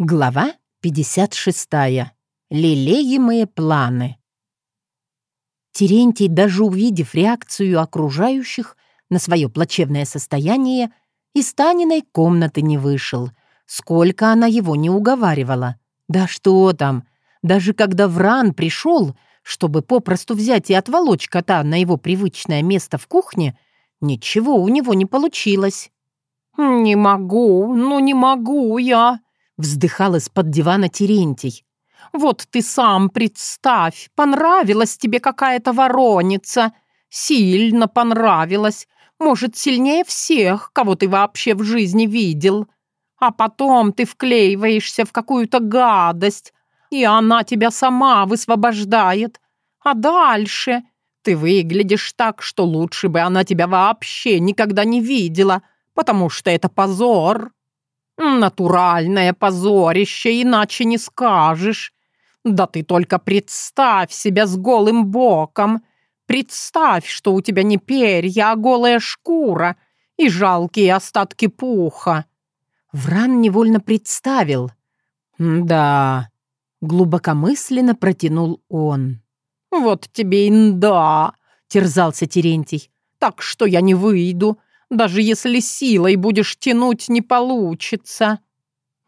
Глава 56. Лелеемые планы. Терентий, даже увидев реакцию окружающих на свое плачевное состояние, из Таниной комнаты не вышел. Сколько она его не уговаривала. Да что там, даже когда Вран пришел, чтобы попросту взять и отволочь кота на его привычное место в кухне, ничего у него не получилось. «Не могу, ну не могу я», Вздыхал из-под дивана Терентий. «Вот ты сам представь, понравилась тебе какая-то вороница. Сильно понравилась. Может, сильнее всех, кого ты вообще в жизни видел. А потом ты вклеиваешься в какую-то гадость, и она тебя сама высвобождает. А дальше ты выглядишь так, что лучше бы она тебя вообще никогда не видела, потому что это позор». «Натуральное позорище, иначе не скажешь. Да ты только представь себя с голым боком. Представь, что у тебя не перья, а голая шкура и жалкие остатки пуха». Вран невольно представил. «Да», — глубокомысленно протянул он. «Вот тебе и да», — терзался Терентий. «Так что я не выйду. Даже если силой будешь тянуть, не получится».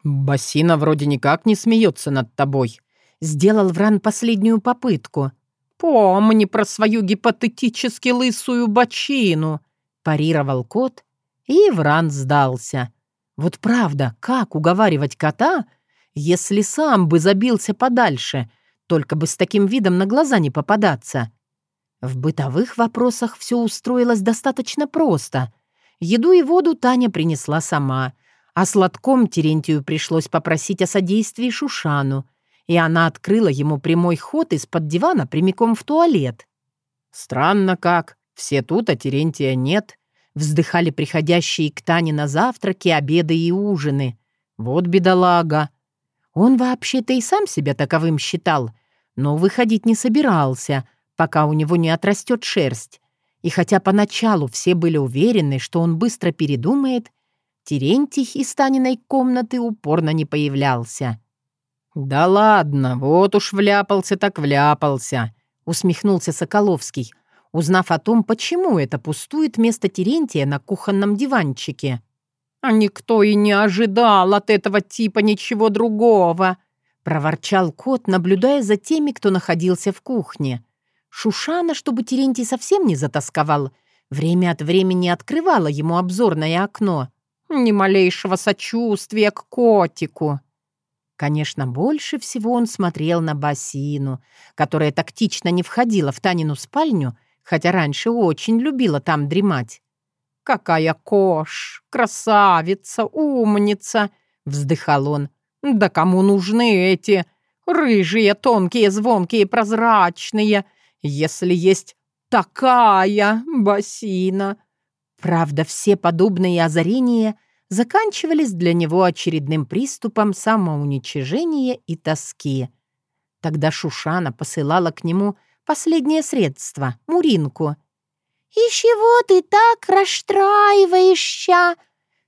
«Бассина вроде никак не смеется над тобой», — сделал Вран последнюю попытку. «Помни про свою гипотетически лысую бочину», — парировал кот, и Вран сдался. Вот правда, как уговаривать кота, если сам бы забился подальше, только бы с таким видом на глаза не попадаться? В бытовых вопросах все устроилось достаточно просто — Еду и воду Таня принесла сама, а сладком Терентию пришлось попросить о содействии Шушану, и она открыла ему прямой ход из-под дивана прямиком в туалет. «Странно как, все тут, а Терентия нет», вздыхали приходящие к Тане на завтраки, обеды и ужины. «Вот бедолага!» Он вообще-то и сам себя таковым считал, но выходить не собирался, пока у него не отрастет шерсть. И хотя поначалу все были уверены, что он быстро передумает, Терентий из Таниной комнаты упорно не появлялся. «Да ладно, вот уж вляпался так вляпался», — усмехнулся Соколовский, узнав о том, почему это пустует место Терентия на кухонном диванчике. «А никто и не ожидал от этого типа ничего другого», — проворчал кот, наблюдая за теми, кто находился в кухне. Шушана, чтобы Терентий совсем не затасковал, время от времени открывала ему обзорное окно. Ни малейшего сочувствия к котику. Конечно, больше всего он смотрел на бассейну, которая тактично не входила в Танину спальню, хотя раньше очень любила там дремать. «Какая кош! Красавица! Умница!» — вздыхал он. «Да кому нужны эти рыжие, тонкие, звонкие, прозрачные, если есть такая бассейна. Правда, все подобные озарения заканчивались для него очередным приступом самоуничижения и тоски. Тогда Шушана посылала к нему последнее средство — Муринку. «И чего ты так расстраиваешься?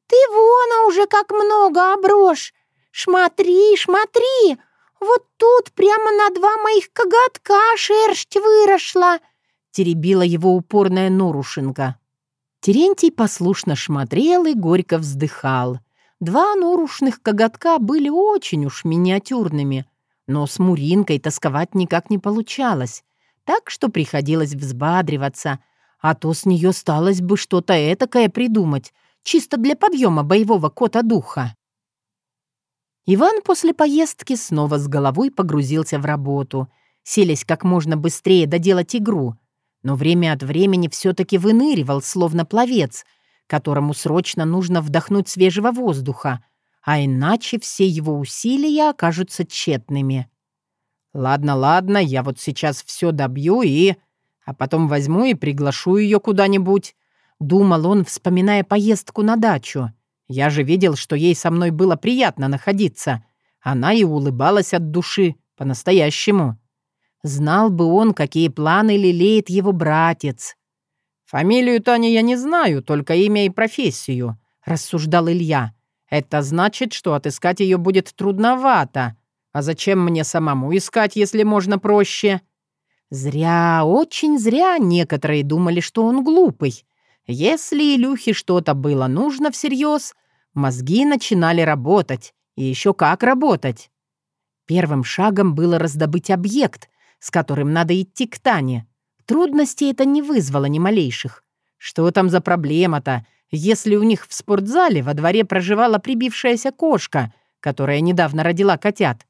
Ты вон уже как много оброжь! Шмотри, шмотри! «Вот тут прямо на два моих коготка шерсть выросла!» — теребила его упорная Норушенко. Терентий послушно шмотрел и горько вздыхал. Два норушных коготка были очень уж миниатюрными, но с Муринкой тосковать никак не получалось, так что приходилось взбадриваться, а то с нее сталось бы что-то этакое придумать, чисто для подъема боевого кота-духа. Иван после поездки снова с головой погрузился в работу, селись как можно быстрее доделать игру, но время от времени все-таки выныривал, словно пловец, которому срочно нужно вдохнуть свежего воздуха, а иначе все его усилия окажутся тщетными. «Ладно, ладно, я вот сейчас все добью и... А потом возьму и приглашу ее куда-нибудь», — думал он, вспоминая поездку на дачу. Я же видел, что ей со мной было приятно находиться. Она и улыбалась от души, по-настоящему. Знал бы он, какие планы лелеет его братец. «Фамилию Тани я не знаю, только имя и профессию», — рассуждал Илья. Это значит, что отыскать ее будет трудновато. А зачем мне самому искать, если можно проще?» Зря, очень зря некоторые думали, что он глупый. Если Илюхе что-то было нужно всерьез, мозги начинали работать. И еще как работать. Первым шагом было раздобыть объект, с которым надо идти к Тане. Трудностей это не вызвало ни малейших. Что там за проблема-то, если у них в спортзале во дворе проживала прибившаяся кошка, которая недавно родила котят?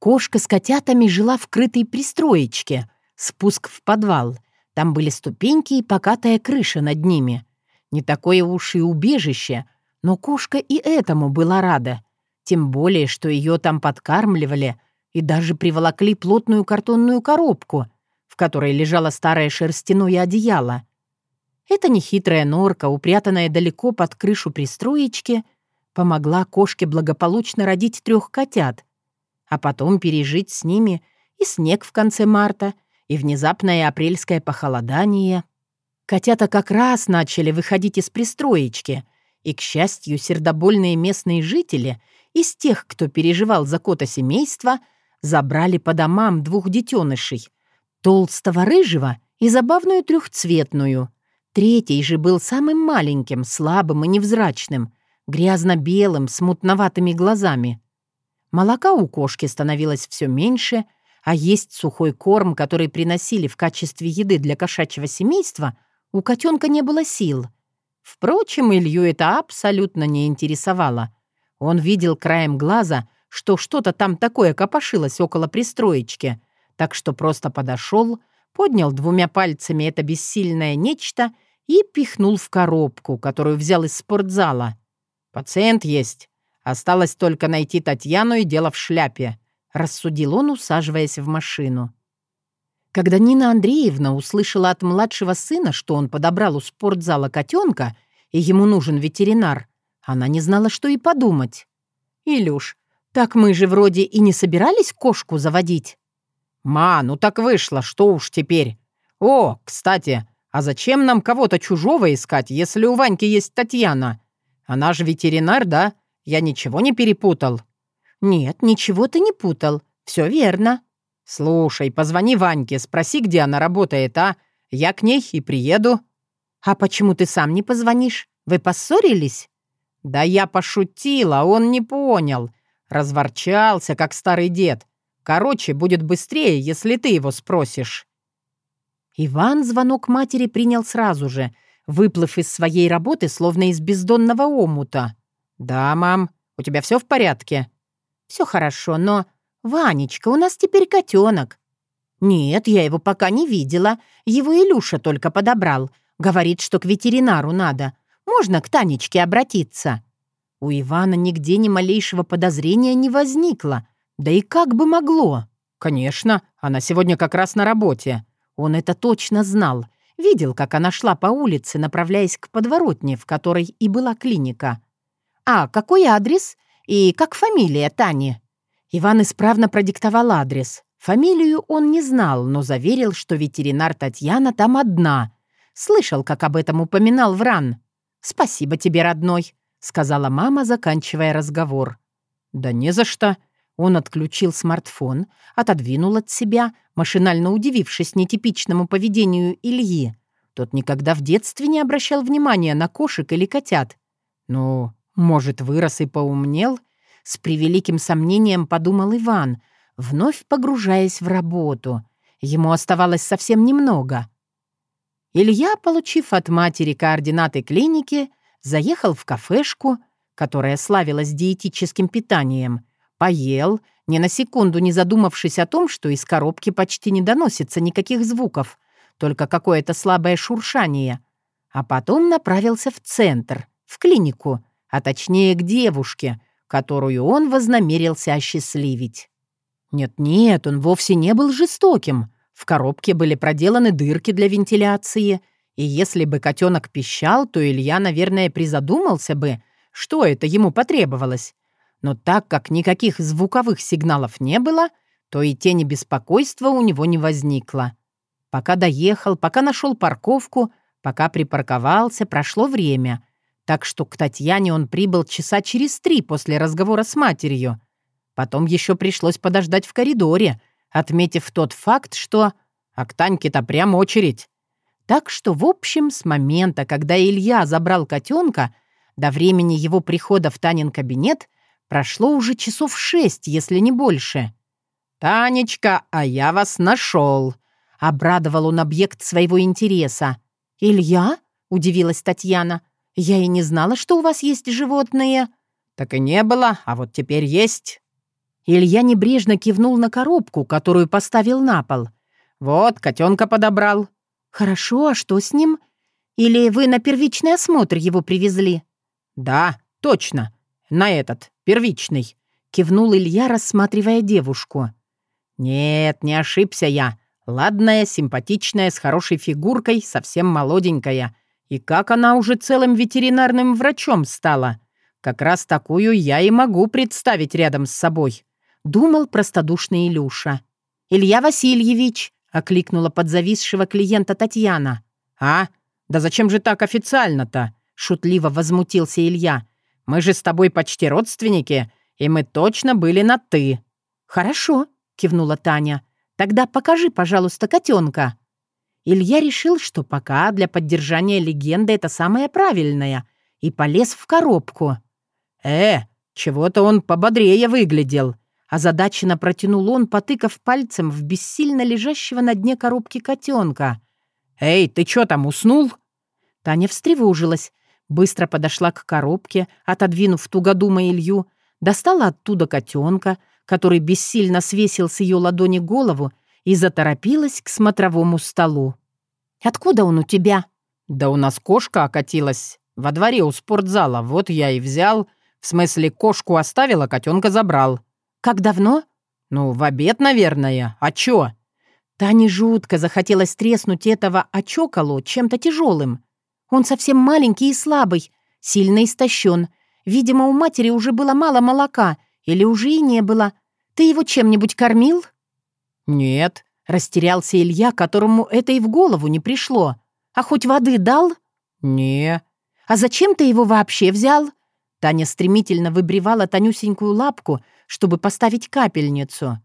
Кошка с котятами жила в крытой пристроечке — Спуск в подвал. Там были ступеньки и покатая крыша над ними. Не такое уж и убежище, но кошка и этому была рада. Тем более, что ее там подкармливали и даже приволокли плотную картонную коробку, в которой лежало старое шерстяное одеяло. Эта нехитрая норка, упрятанная далеко под крышу пристроечки, помогла кошке благополучно родить трех котят, а потом пережить с ними и снег в конце марта — и внезапное апрельское похолодание. Котята как раз начали выходить из пристроечки, и, к счастью, сердобольные местные жители из тех, кто переживал за кота семейства, забрали по домам двух детенышей — толстого рыжего и забавную трехцветную. Третий же был самым маленьким, слабым и невзрачным, грязно-белым, с мутноватыми глазами. Молока у кошки становилось все меньше — а есть сухой корм, который приносили в качестве еды для кошачьего семейства, у котенка не было сил. Впрочем, Илью это абсолютно не интересовало. Он видел краем глаза, что что-то там такое копошилось около пристроечки, так что просто подошел, поднял двумя пальцами это бессильное нечто и пихнул в коробку, которую взял из спортзала. «Пациент есть. Осталось только найти Татьяну и дело в шляпе рассудил он, усаживаясь в машину. Когда Нина Андреевна услышала от младшего сына, что он подобрал у спортзала котенка, и ему нужен ветеринар, она не знала, что и подумать. «Илюш, так мы же вроде и не собирались кошку заводить». «Ма, ну так вышло, что уж теперь. О, кстати, а зачем нам кого-то чужого искать, если у Ваньки есть Татьяна? Она же ветеринар, да? Я ничего не перепутал». «Нет, ничего ты не путал. Все верно». «Слушай, позвони Ваньке, спроси, где она работает, а? Я к ней и приеду». «А почему ты сам не позвонишь? Вы поссорились?» «Да я пошутила, он не понял. Разворчался, как старый дед. Короче, будет быстрее, если ты его спросишь». Иван звонок матери принял сразу же, выплыв из своей работы, словно из бездонного омута. «Да, мам, у тебя все в порядке?» Все хорошо, но... Ванечка, у нас теперь котенок. Нет, я его пока не видела. Его Илюша только подобрал. Говорит, что к ветеринару надо. Можно к Танечке обратиться. У Ивана нигде ни малейшего подозрения не возникло. Да и как бы могло? Конечно, она сегодня как раз на работе. Он это точно знал. Видел, как она шла по улице, направляясь к подворотне, в которой и была клиника. «А какой адрес?» «И как фамилия Тани?» Иван исправно продиктовал адрес. Фамилию он не знал, но заверил, что ветеринар Татьяна там одна. Слышал, как об этом упоминал Вран. «Спасибо тебе, родной», — сказала мама, заканчивая разговор. «Да не за что». Он отключил смартфон, отодвинул от себя, машинально удивившись нетипичному поведению Ильи. Тот никогда в детстве не обращал внимания на кошек или котят. «Ну, может, вырос и поумнел? С превеликим сомнением подумал Иван, вновь погружаясь в работу. Ему оставалось совсем немного. Илья, получив от матери координаты клиники, заехал в кафешку, которая славилась диетическим питанием, поел, ни на секунду не задумавшись о том, что из коробки почти не доносится никаких звуков, только какое-то слабое шуршание, а потом направился в центр, в клинику, а точнее к девушке, которую он вознамерился осчастливить. Нет-нет, он вовсе не был жестоким. В коробке были проделаны дырки для вентиляции, и если бы котенок пищал, то Илья, наверное, призадумался бы, что это ему потребовалось. Но так как никаких звуковых сигналов не было, то и тени беспокойства у него не возникло. Пока доехал, пока нашел парковку, пока припарковался, прошло время — так что к Татьяне он прибыл часа через три после разговора с матерью. Потом еще пришлось подождать в коридоре, отметив тот факт, что... А к Таньке-то прям очередь. Так что, в общем, с момента, когда Илья забрал котенка, до времени его прихода в Танин кабинет прошло уже часов шесть, если не больше. «Танечка, а я вас нашел!» — обрадовал он объект своего интереса. «Илья?» — удивилась Татьяна. «Я и не знала, что у вас есть животные». «Так и не было, а вот теперь есть». Илья небрежно кивнул на коробку, которую поставил на пол. «Вот, котенка подобрал». «Хорошо, а что с ним? Или вы на первичный осмотр его привезли?» «Да, точно. На этот, первичный», — кивнул Илья, рассматривая девушку. «Нет, не ошибся я. Ладная, симпатичная, с хорошей фигуркой, совсем молоденькая. И как она уже целым ветеринарным врачом стала. Как раз такую я и могу представить рядом с собой», — думал простодушный Илюша. «Илья Васильевич», — окликнула подзависшего клиента Татьяна. «А? Да зачем же так официально-то?» — шутливо возмутился Илья. «Мы же с тобой почти родственники, и мы точно были на «ты». «Хорошо», — кивнула Таня. «Тогда покажи, пожалуйста, котенка». Илья решил, что пока для поддержания легенды это самое правильное, и полез в коробку. «Э, чего-то он пободрее выглядел», Озадаченно протянул он, потыкав пальцем в бессильно лежащего на дне коробки котенка. «Эй, ты чё там, уснул?» Таня встревожилась, быстро подошла к коробке, отодвинув тугодума Илью, достала оттуда котенка, который бессильно свесил с ее ладони голову и заторопилась к смотровому столу. «Откуда он у тебя?» «Да у нас кошка окатилась. Во дворе у спортзала. Вот я и взял. В смысле, кошку оставил, а котенка забрал». «Как давно?» «Ну, в обед, наверное. А чё?» Тане жутко захотелось треснуть этого очоколу чем-то тяжелым. Он совсем маленький и слабый, сильно истощен. Видимо, у матери уже было мало молока, или уже и не было. Ты его чем-нибудь кормил?» «Нет», — растерялся Илья, которому это и в голову не пришло. «А хоть воды дал?» «Не». «А зачем ты его вообще взял?» Таня стремительно выбривала тонюсенькую лапку, чтобы поставить капельницу.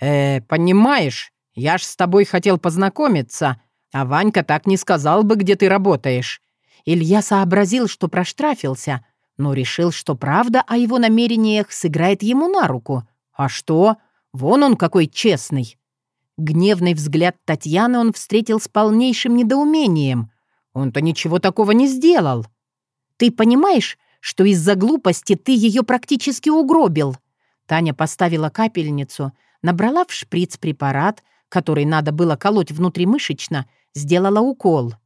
«Э, понимаешь, я ж с тобой хотел познакомиться, а Ванька так не сказал бы, где ты работаешь». Илья сообразил, что проштрафился, но решил, что правда о его намерениях сыграет ему на руку. А что? Вон он какой честный. Гневный взгляд Татьяны он встретил с полнейшим недоумением. Он-то ничего такого не сделал. «Ты понимаешь, что из-за глупости ты ее практически угробил?» Таня поставила капельницу, набрала в шприц препарат, который надо было колоть внутримышечно, сделала укол.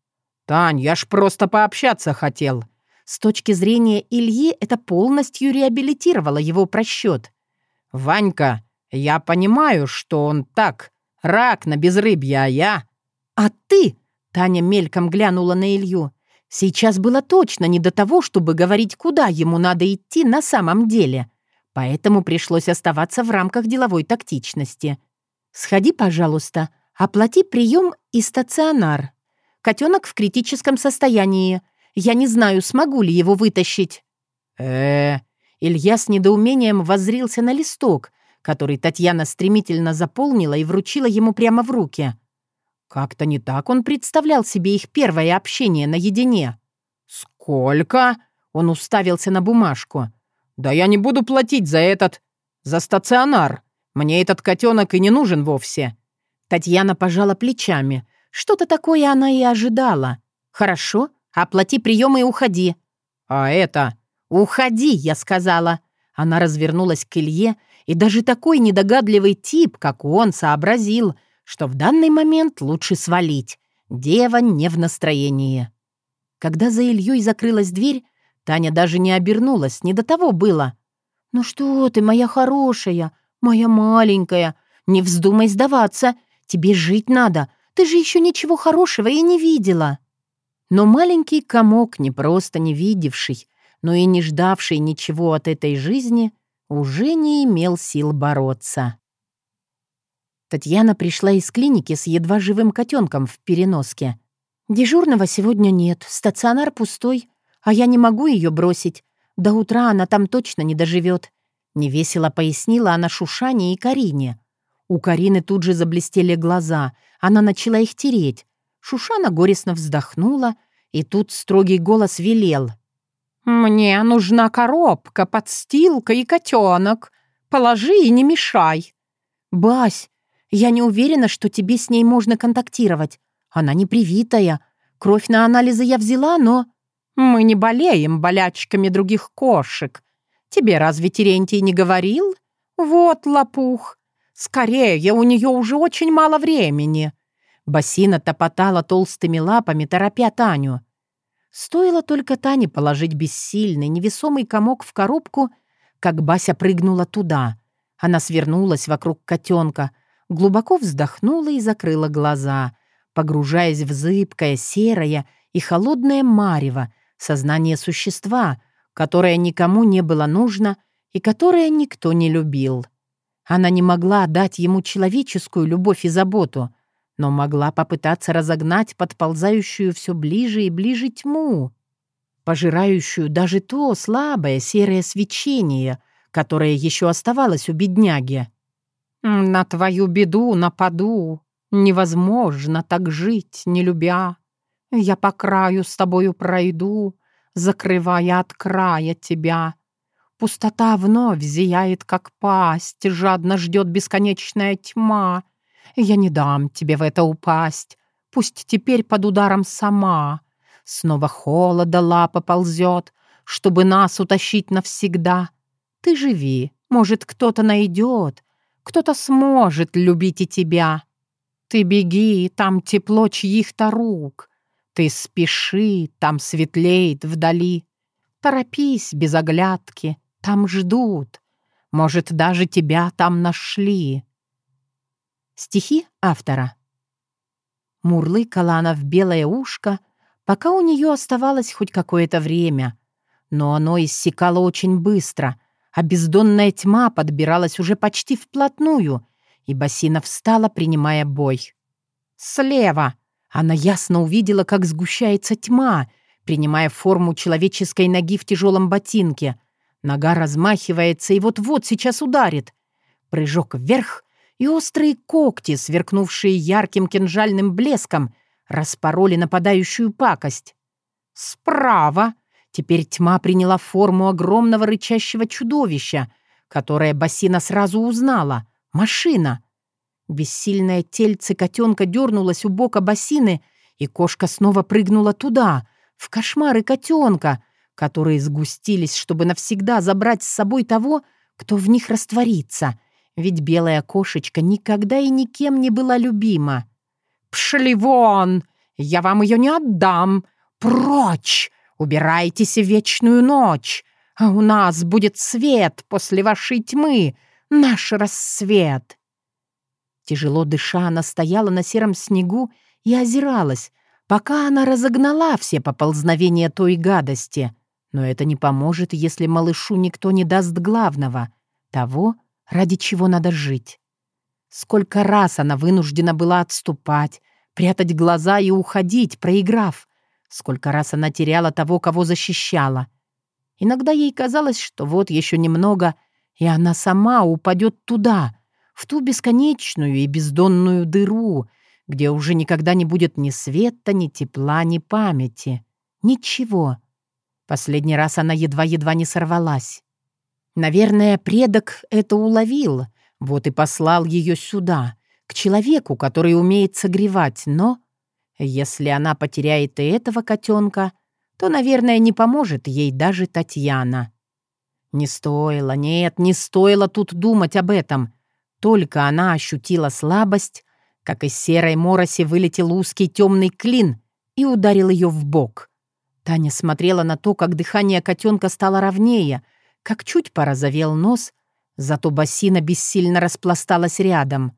«Тань, я ж просто пообщаться хотел». С точки зрения Ильи это полностью реабилитировало его просчет. «Ванька, я понимаю, что он так, рак на безрыбье, а я...» «А ты?» — Таня мельком глянула на Илью. Сейчас было точно не до того, чтобы говорить, куда ему надо идти на самом деле поэтому пришлось оставаться в рамках деловой тактичности. «Сходи, пожалуйста, оплати прием и стационар. Котенок в критическом состоянии. Я не знаю, смогу ли его вытащить». э Илья с недоумением воззрился на листок, который Татьяна стремительно заполнила и вручила ему прямо в руки. Как-то не так он представлял себе их первое общение наедине. «Сколько?» — он уставился на бумажку. «Да я не буду платить за этот... за стационар. Мне этот котенок и не нужен вовсе». Татьяна пожала плечами. Что-то такое она и ожидала. «Хорошо, оплати прием и уходи». «А это...» «Уходи», я сказала. Она развернулась к Илье, и даже такой недогадливый тип, как он, сообразил, что в данный момент лучше свалить. Дева не в настроении. Когда за Ильей закрылась дверь, Таня даже не обернулась, не до того было. «Ну что ты, моя хорошая, моя маленькая, не вздумай сдаваться, тебе жить надо, ты же еще ничего хорошего и не видела». Но маленький комок, не просто не видевший, но и не ждавший ничего от этой жизни, уже не имел сил бороться. Татьяна пришла из клиники с едва живым котенком в переноске. «Дежурного сегодня нет, стационар пустой, а я не могу ее бросить. До утра она там точно не доживет. Невесело пояснила она Шушане и Карине. У Карины тут же заблестели глаза. Она начала их тереть. Шушана горестно вздохнула, и тут строгий голос велел. «Мне нужна коробка, подстилка и котенок. Положи и не мешай». «Бась, я не уверена, что тебе с ней можно контактировать. Она не привитая. Кровь на анализы я взяла, но...» «Мы не болеем болячками других кошек. Тебе разве Терентий не говорил? Вот лопух. Скорее, у нее уже очень мало времени». Басина топотала толстыми лапами, торопя Таню. Стоило только Тане положить бессильный, невесомый комок в коробку, как Бася прыгнула туда. Она свернулась вокруг котенка, глубоко вздохнула и закрыла глаза, погружаясь в зыбкое, серое и холодное марево, сознание существа, которое никому не было нужно и которое никто не любил. Она не могла дать ему человеческую любовь и заботу, но могла попытаться разогнать подползающую все ближе и ближе тьму, пожирающую даже то слабое серое свечение, которое еще оставалось у бедняги. «На твою беду нападу. Невозможно так жить, не любя. Я по краю с тобою пройду, закрывая от края тебя. Пустота вновь зияет, как пасть, жадно ждет бесконечная тьма. Я не дам тебе в это упасть, пусть теперь под ударом сама. Снова холода лапа ползет, чтобы нас утащить навсегда. Ты живи, может, кто-то найдет, кто-то сможет любить и тебя. Ты беги, там тепло чьих-то рук. Ты спеши, там светлеет вдали. Торопись без оглядки, там ждут. Может, даже тебя там нашли. Стихи автора. Мурлыкала она в белое ушко, пока у нее оставалось хоть какое-то время. Но оно иссякало очень быстро, а бездонная тьма подбиралась уже почти вплотную, и Басина встала, принимая бой. «Слева!» Она ясно увидела, как сгущается тьма, принимая форму человеческой ноги в тяжелом ботинке — Нога размахивается и вот-вот сейчас ударит. Прыжок вверх, и острые когти, сверкнувшие ярким кинжальным блеском, распороли нападающую пакость. Справа теперь тьма приняла форму огромного рычащего чудовища, которое Басина сразу узнала — машина. Бессильное тельце котенка дернулось у бока Басины, и кошка снова прыгнула туда, в кошмары котенка — которые сгустились, чтобы навсегда забрать с собой того, кто в них растворится, ведь белая кошечка никогда и никем не была любима. «Пшли вон! Я вам ее не отдам! Прочь! Убирайтесь в вечную ночь! А у нас будет свет после вашей тьмы, наш рассвет!» Тяжело дыша, она стояла на сером снегу и озиралась, пока она разогнала все поползновения той гадости. Но это не поможет, если малышу никто не даст главного, того, ради чего надо жить. Сколько раз она вынуждена была отступать, прятать глаза и уходить, проиграв. Сколько раз она теряла того, кого защищала. Иногда ей казалось, что вот еще немного, и она сама упадет туда, в ту бесконечную и бездонную дыру, где уже никогда не будет ни света, ни тепла, ни памяти. Ничего. Последний раз она едва-едва не сорвалась. Наверное, предок это уловил, вот и послал ее сюда, к человеку, который умеет согревать, но... Если она потеряет и этого котенка, то, наверное, не поможет ей даже Татьяна. Не стоило, нет, не стоило тут думать об этом. Только она ощутила слабость, как из серой мороси вылетел узкий темный клин и ударил ее в бок. Таня смотрела на то, как дыхание котенка стало ровнее, как чуть порозовел нос, зато басина бессильно распласталась рядом.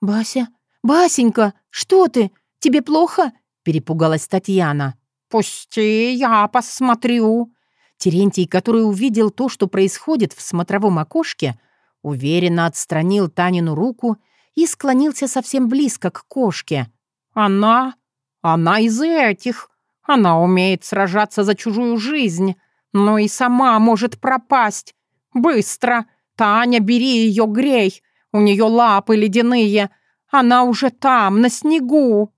«Бася? Басенька, что ты? Тебе плохо?» — перепугалась Татьяна. «Пусти, я посмотрю». Терентий, который увидел то, что происходит в смотровом окошке, уверенно отстранил Танину руку и склонился совсем близко к кошке. «Она? Она из этих. Она умеет сражаться за чужую жизнь, но и сама может пропасть. Быстро! Таня, бери ее, грей! У нее лапы ледяные. Она уже там, на снегу.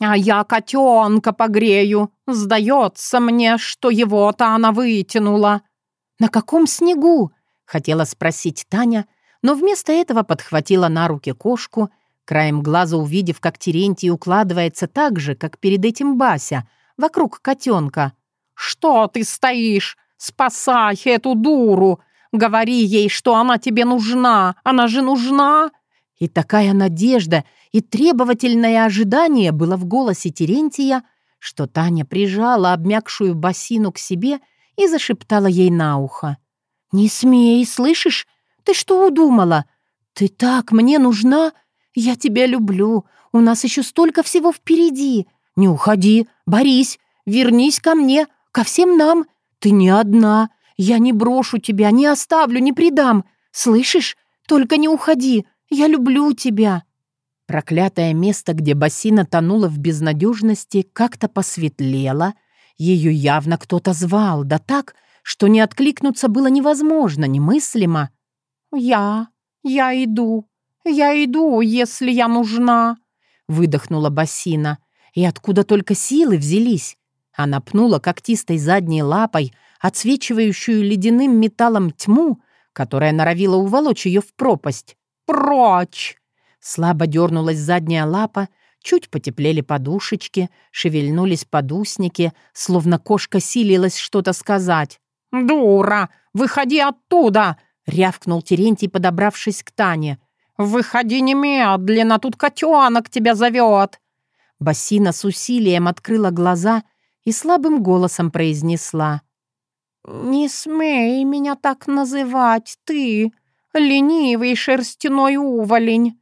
А я котенка погрею. Сдается мне, что его-то она вытянула. «На каком снегу?» — хотела спросить Таня, но вместо этого подхватила на руки кошку, краем глаза увидев, как Терентий укладывается так же, как перед этим Бася, вокруг котенка. «Что ты стоишь? Спасай эту дуру! Говори ей, что она тебе нужна! Она же нужна!» И такая надежда и требовательное ожидание было в голосе Терентия, что Таня прижала обмякшую басину к себе и зашептала ей на ухо. «Не смей, слышишь? Ты что удумала? Ты так мне нужна? Я тебя люблю. У нас еще столько всего впереди. Не уходи, борись, вернись ко мне, ко всем нам. Ты не одна. Я не брошу тебя, не оставлю, не предам. Слышишь? Только не уходи. Я люблю тебя». Проклятое место, где бассейна тонула в безнадежности, как-то посветлело. Ее явно кто-то звал, да так, что не откликнуться было невозможно, немыслимо. «Я, я иду, я иду, если я нужна», — выдохнула бассейна. И откуда только силы взялись? Она пнула когтистой задней лапой, отсвечивающую ледяным металлом тьму, которая норовила уволочь ее в пропасть. «Прочь!» Слабо дернулась задняя лапа, чуть потеплели подушечки, шевельнулись подусники, словно кошка силилась что-то сказать. «Дура! Выходи оттуда!» — рявкнул Терентий, подобравшись к Тане. «Выходи немедленно, тут котенок тебя зовет!» Бассина с усилием открыла глаза и слабым голосом произнесла. «Не смей меня так называть, ты, ленивый шерстяной уволень!»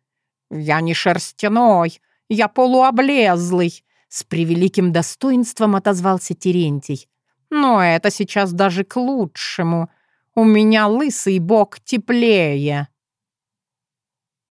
«Я не шерстяной, я полуоблезлый!» С превеликим достоинством отозвался Терентий. «Но это сейчас даже к лучшему. У меня лысый бок теплее!»